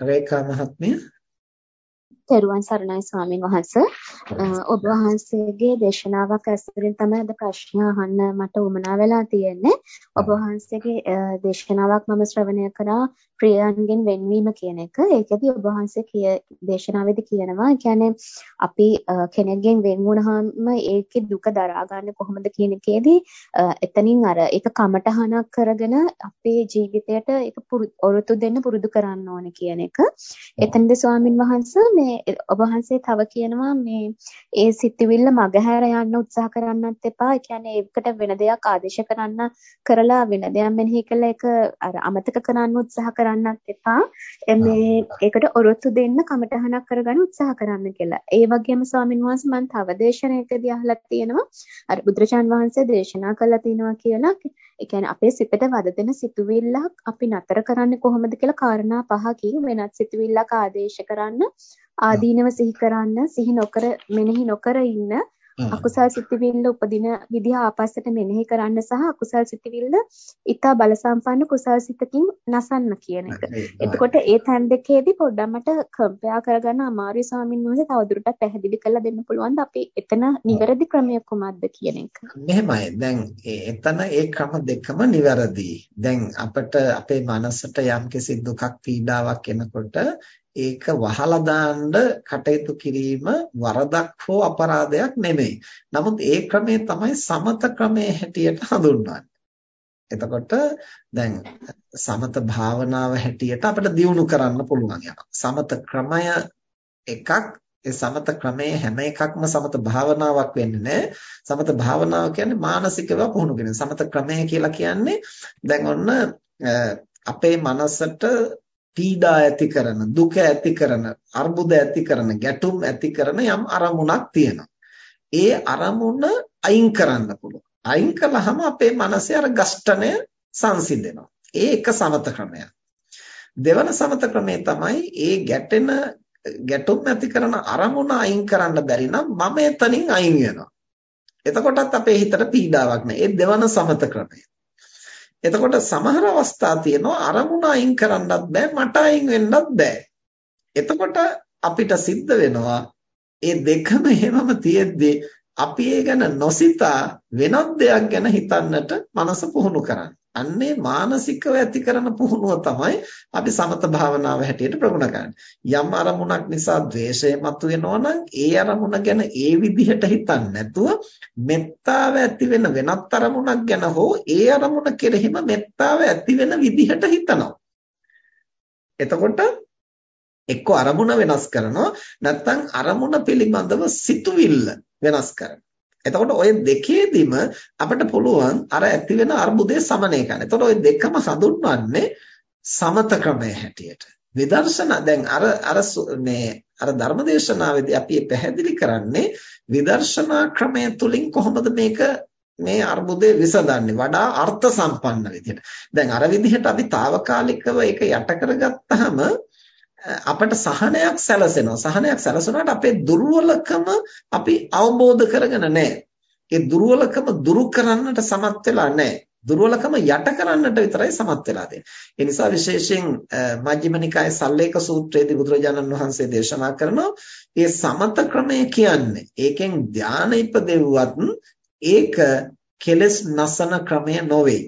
රේඛා මහත්මිය තෙරුවන් සරණයි ස්වාමින් වහන්සේ. ඔබ වහන්සේගේ දේශනාවක් ඇසුරින් තමයි අද ප්‍රශ්න අහන්න මට උවමනා වෙලා තියෙන්නේ. ඔබ වහන්සේගේ දේශනාවක් මම ශ්‍රවණය කරා ප්‍රියයන්ගෙන් වෙන්වීම කියන එක. ඒකදී ඔබ වහන්සේ කිය දේශනාවේදී කියනවා කියන්නේ අපි කෙනෙක්ගෙන් වෙන් වුණාම ඒකේ දුක දරා ගන්න කොහොමද කියන එකේදී එතනින් අර ඒක කමටහනක් කරගෙන අපේ ජීවිතයට ඒක ඔරොත්තු දෙන්න පුරුදු කරන්න ඕනේ කියන එක. එතනදී ස්වාමින් වහන්සේ මේ ඔබ වහන්සේ තව කියනවා මේ ඒ සිතිවිල්ල මගහැර යන්න උත්සාහ කරන්නත් එපා. ඒ කියන්නේ ඒකට වෙන දෙයක් ආදේශ කරන්න කරලා වෙන දෙයක් මෙනෙහි කළා ඒක අර අමතක කරන්න උත්සාහ කරන්නත් එපා. මේ ඒකට ඔරොත්තු දෙන්න කමටහනක් කරගන්න උත්සාහ කරන්න කියලා. ඒ වගේම ස්වාමින් වහන්සේ මම තව දේශනාවකදී අහලා තියෙනවා අර බුදුරජාන් වහන්සේ දේශනා කළා තියෙනවා කියලා ඒ කියන්නේ අපේ සිතට වද දෙන සිතුවිල්ලක් අපි නතර කරන්නේ කොහොමද කියලා කාරණා පහකින් වෙනත් සිතුවිල්ලක් ආදේශ කරන්න ආදීනව සිහි කරන්න සිහි නොකර මෙනෙහි නොකර ඉන්න අකුසල් සිතිවිල්ල උපදින විදිහ ආපස්සට මෙනෙහි කරන්න සහ අකුසල් සිතිවිල්ල ඊතා බල සම්පන්න කුසල් සිතකින් නසන්න කියන එක. එතකොට ඒ තැන් දෙකේදී පොඩ්ඩක් මට කම්පයා කරගන්න අමාරුයි ස්වාමීන් වහන්සේ තවදුරටත් පැහැදිලි කරලා දෙන්න පුළුවන්ද අපි එතන නිවැරදි ක්‍රමය කොහොමද කියන එක. මෙහෙමයි. දැන් එතන ඒ ක්‍රම දෙකම නිවැරදි. දැන් අපිට අපේ මනසට යම්කිසි දුකක් පීඩාවක් එනකොට ඒක වහලා දාන්න කටයුතු කිරීම වරදක් හෝ අපරාධයක් නෙමෙයි. නමුත් ඒ ක්‍රමය තමයි සමත ක්‍රමයේ හැටියට හඳුන්වන්නේ. එතකොට දැන් සමත භාවනාව හැටියට අපිට දියුණු කරන්න පුළුවන් යනවා. සමත ක්‍රමය එකක් ඒ සමත ක්‍රමයේ හැම එකක්ම සමත භාවනාවක් වෙන්නේ නැහැ. සමත භාවනාව කියන්නේ මානසිකව පුහුණු කිරීම. සමත ක්‍රමය කියලා කියන්නේ දැන් ඔන්න අපේ මනසට පීඩා ඇති කරන දුක ඇති කරන අර්බුද ඇති කරන ගැටුම් ඇති කරන යම් අරමුණක් තියෙනවා. ඒ අරමුණ අයින් කරන්න පුළුවන්. අයින් කළාම අපේ මනසේ අර ගස්ඨණය සංසිඳෙනවා. ඒ එක සමත ක්‍රමයක්. දෙවන සමත ක්‍රමය තමයි ඒ ගැටෙන ගැටුම් ඇති කරන අරමුණ අයින් කරන්න බැරි නම් මම එතනින් අයින් වෙනවා. එතකොටත් අපේ හිතට පීඩාවක් නැහැ. ඒ දෙවන සමත ක්‍රමය. එතකොට සමහර අවස්ථා තියෙනවා අරමුණ අයින් කරන්නත් බෑ මට අයින් වෙන්නත් බෑ. එතකොට අපිට සිද්ධ වෙනවා ඒ දෙකම එහෙමම තියෙද්දි අපි ඒ ගැන නොසිතා වෙනත් දෙයක් ගැන හිතන්නට මනස පුහුණු කරන්නේ. අන්නේ මානසිකව ඇති කරන පුහුණුව තමයි අපි සමත භාවනාව හැටියට ප්‍රගුණ කරන්නේ. යම් අරමුණක් නිසා ද්වේෂය මතුවෙනවා නම් ඒ අරමුණ ගැන ඒ විදිහට හිතන්නේ නැතුව මෙත්තාව ඇති වෙන වෙනත් අරමුණක් ගැන හෝ ඒ අරමුණ කෙරෙහිම මෙත්තාව ඇති වෙන විදිහට හිතනවා. එතකොට එක්ක අරමුණ වෙනස් කරනවා නැත්නම් අරමුණ පිළිබඳව සිතුවිල්ල වෙනස් කරනවා. එතකොට ওই දෙකේදීම අපිට පුළුවන් අර ඇති වෙන අර්බුදය සමනය කරන්න. එතකොට ওই දෙකම හඳුන්වන්නේ සමත ක්‍රමය හැටියට. විදර්ශනා දැන් අර අර මේ අර ධර්මදේශනාවේදී අපි පැහැදිලි කරන්නේ විදර්ශනා ක්‍රමය තුලින් කොහොමද මේක මේ අර්බුදේ විසඳන්නේ වඩා අර්ථ සම්පන්න විදිහට. දැන් අර විදිහට අපි తాවකාලිකව ඒක යට කරගත්තාම අපට සහනයක් සැලසෙනවා. සහනයක් සැලසුණාට අපේ දුර්වලකම අපි අවබෝධ කරගෙන නැහැ. ඒ දුර්වලකම දුරු කරන්නට සමත් වෙලා නැහැ. දුර්වලකම යට කරන්නට විතරයි සමත් වෙලා තියෙන්නේ. ඒ නිසා විශේෂයෙන් මජ්ක්‍ධිම නිකායේ සල්ලේක සූත්‍රයේදී බුදුරජාණන් වහන්සේ දේශනා කරනවා මේ සමත ක්‍රමය කියන්නේ ඒකෙන් ධානය ඉපදෙව්වත් ඒක කෙලස් නසන ක්‍රමය නොවේ.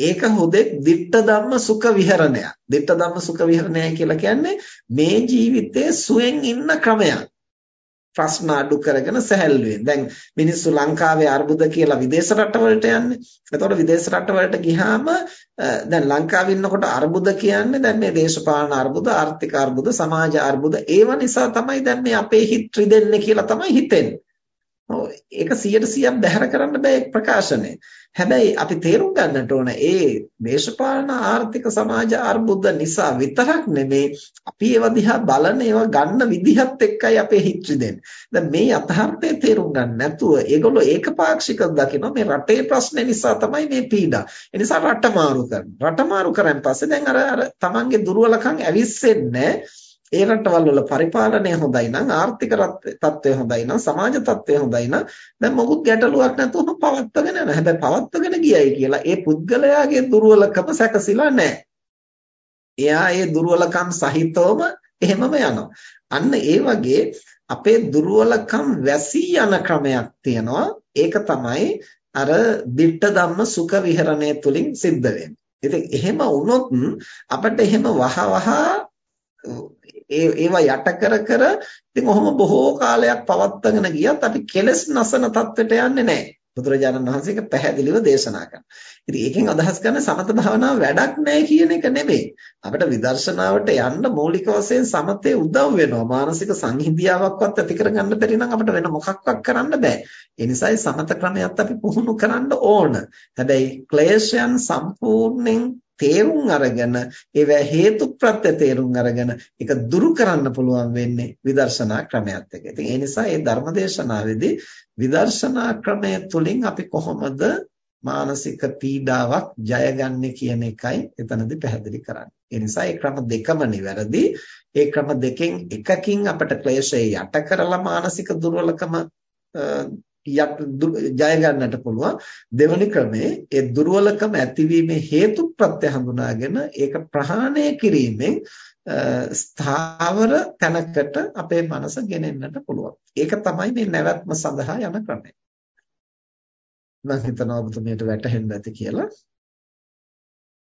ඒක හුදෙක් ditta ධම්ම සුඛ විහරණයක්. ditta ධම්ම සුඛ විහරණය කියලා කියන්නේ මේ ජීවිතයේ සුවෙන් ඉන්න ක්‍රමයක්. ප්‍රශ්න අඩු කරගෙන සැහැල්ලුවෙන්. දැන් මිනිස්සු ලංකාවේ අර්බුද කියලා විදේශ රටවලට යන්නේ. එතකොට විදේශ රටවලට ගියාම දැන් ලංකාවේ ඉන්නකොට අර්බුද කියන්නේ දැන් මේ දේශපාලන අර්බුද, ආර්ථික අර්බුද, සමාජ අර්බුද ඒව නිසා තමයි දැන් මේ අපේ හිත රිදෙන්නේ කියලා තමයි හිතෙන්නේ. ඔව් ඒක 100%ක් බැහැර කරන්න බෑ ප්‍රකාශනය. හැබැයි අපි තේරුම් ගන්නට ඕන ඒ දේශපාලන ආර්ථික සමාජ අර්බුද නිසා විතරක් නෙමේ අපි ඒවා දිහා බලන ඒවා ගන්න විදිහත් එක්කයි අපේ හිත රිදෙන්නේ. දැන් මේ යථාර්ථය තේරුම් ගන්න නැතුව ඒගොල්ලෝ ඒකපාක්ෂිකව දකිනවා මේ රටේ ප්‍රශ්නේ නිසා තමයි මේ පීඩා. ඒ නිසා රට මාරු කරනවා. රට මාරු කරන් පස්සේ දැන් අර අර තමන්ගේ දුර්වලකම් ඇවිස්සෙන්නේ ඒ රටවල් වල පරිපාලනය හොඳයි නම් ආර්ථික තත්ත්වය හොඳයි නම් සමාජ තත්ත්වය හොඳයි නම් දැන් මොකුත් ගැටලුවක් නැතුවම පවත්වාගෙන යනවා. හැබැයි පවත්වාගෙන ගියයි කියලා ඒ පුද්ගලයාගේ දුර්වලකම සැකසিলা නැහැ. එයා ඒ දුර්වලකම් සහිතවම එහෙමම යනවා. අන්න ඒ වගේ අපේ දුර්වලකම් වැසී යන ක්‍රමයක් තියෙනවා. ඒක තමයි අර ditta ධම්ම සුඛ විහරණය තුලින් සිද්ධ වෙන්නේ. ඉතින් එහෙම වුණොත් අපිට එහෙම වහ වහ ඒ ඒවා යට කර කර ඉතින් ඔහොම බොහෝ කාලයක් පවත්වාගෙන ගියත් අපි කෙලස් නසන තත්ත්වයට යන්නේ නැහැ. බුදුරජාණන් වහන්සේ ඒක පැහැදිලිව දේශනා කරනවා. ඉතින් ඒකෙන් අදහස් කරන්නේ සමත භාවනාව වැඩක් නැහැ කියන එක නෙමෙයි. අපිට විදර්ශනාවට යන්න මූලික වශයෙන් සමතේ උදව් වෙනවා. මානසික සංහිඳියාවක්වත් ඇති කරගන්න බැරි නම් අපිට වෙන මොකක්වත් කරන්න බෑ. ඒ නිසායි සමත ක්‍රමයක් අපි පුහුණු කරන්න ඕන. හැබැයි ක්ලේශයන් සම්පූර්ණයෙන් තේරුම් අරගෙන ඒවා හේතුප්‍රත්‍ය තේරුම් අරගෙන ඒක දුරු කරන්න පුළුවන් වෙන්නේ විදර්ශනා ක්‍රමයත් එක්ක. ඉතින් ඒ නිසා මේ ධර්මදේශනාවේදී විදර්ශනා ක්‍රමය තුලින් අපි කොහොමද මානසික පීඩාවක් ජයගන්නේ කියන එකයි එතනදී පැහැදිලි කරන්නේ. ඒ නිසා මේ ක්‍රම දෙකම නිවැරදි. ඒ ක්‍රම දෙකෙන් එකකින් අපට ක්ලේශය යට කරලා මානසික දුර්වලකම ජය ගන්නට පුළුවන් දෙවනි ක්‍රමේ ඒ දුර්වලකම ඇතිවීමේ හේතු ප්‍රත්‍ය හඳුනාගෙන ඒක ප්‍රහාණය කිරීමෙන් ස්ථාවර තැනකට අපේ මනස ගෙනෙන්නට පුළුවන්. ඒක තමයි මේ නැවැත්ම සඳහා යන ක්‍රමය. මම හිතනවා ඔබතුමියට වැටහෙන්න ඇති කියලා.